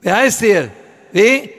Wer heißt ihr? Wie?